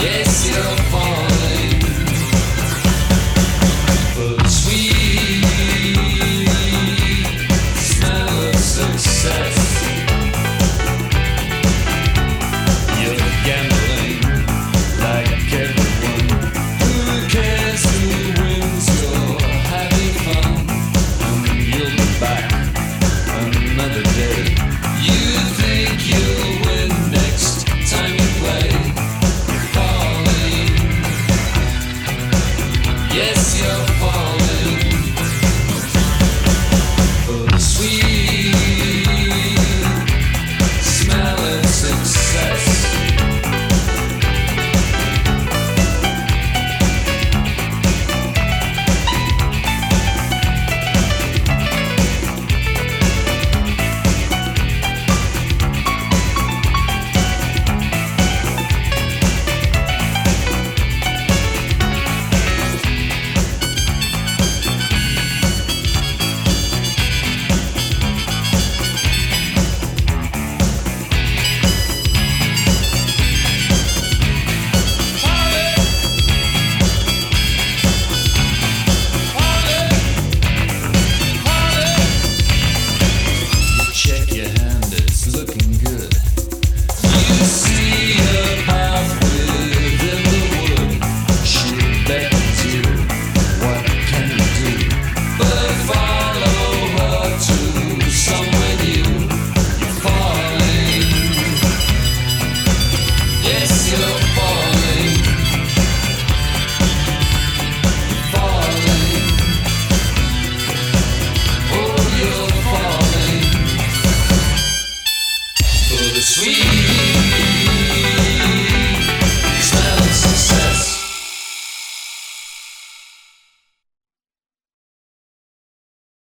Yes, you're fine. Yes, you. sweet.